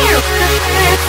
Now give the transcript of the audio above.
Yeah.